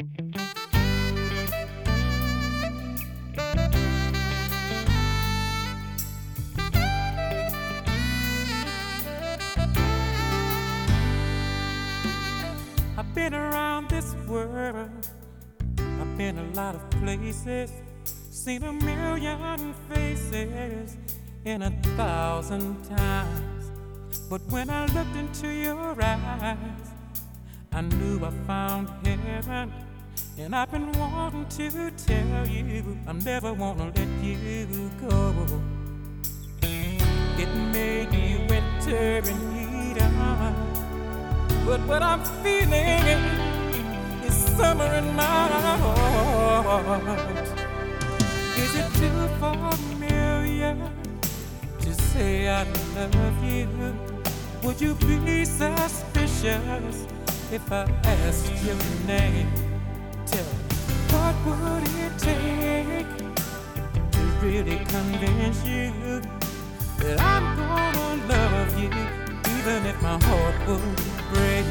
I've been around this world, I've been a lot of places, seen a million faces in a thousand times. But when I looked into your eyes, I knew I found heaven. And I've been wanting to tell you, I'm never wanna let you go. It may be winter in Eden, but what I'm feeling is summer in my heart. Is it too familiar to say I love you? Would you be suspicious if I asked your name? Tell what would it take to really convince you that I'm gonna love you, even if my heart would break?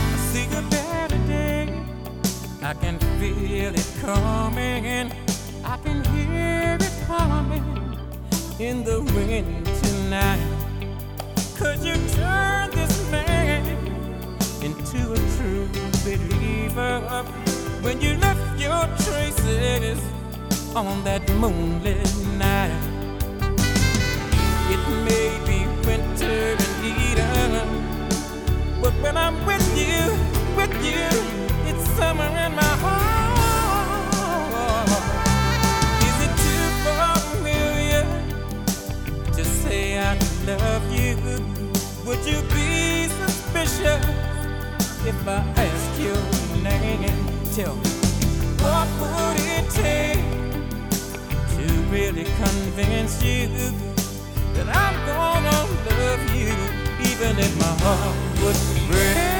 I see a better day. I can feel it coming. I can hear it coming in the wind tonight. Could you turn this man into a true believer when you left your traces on that moonlit night? If I ask your name? Tell me, what would it take to really convince you that I'm gonna love you, even if my heart would break?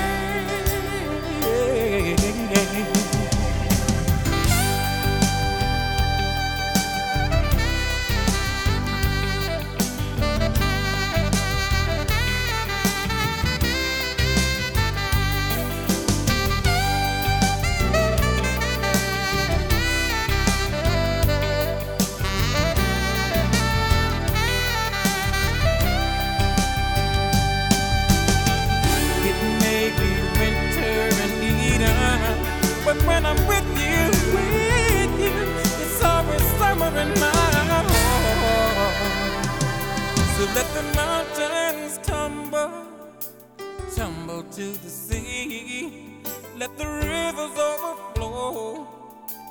To the sea. Let the rivers overflow,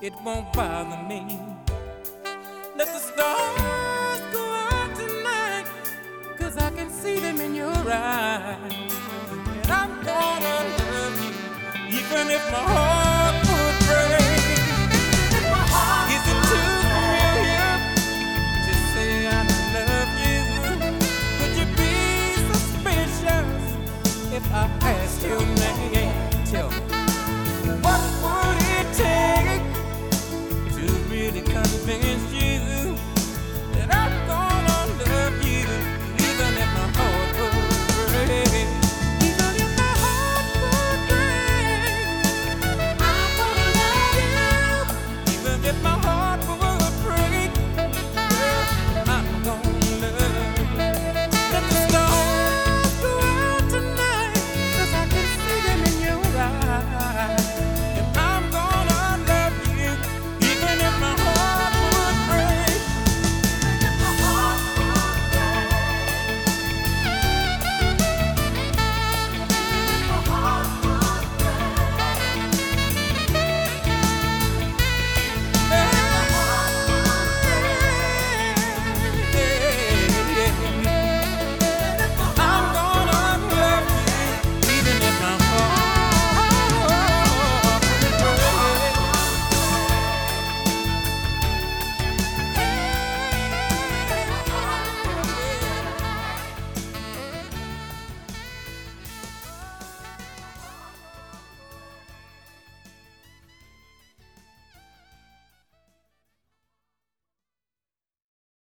it won't bother me. Let the stars go out tonight, cause I can see them in your eyes. And I'm gonna love you, even if my heart tell me, what would it take to really convince you?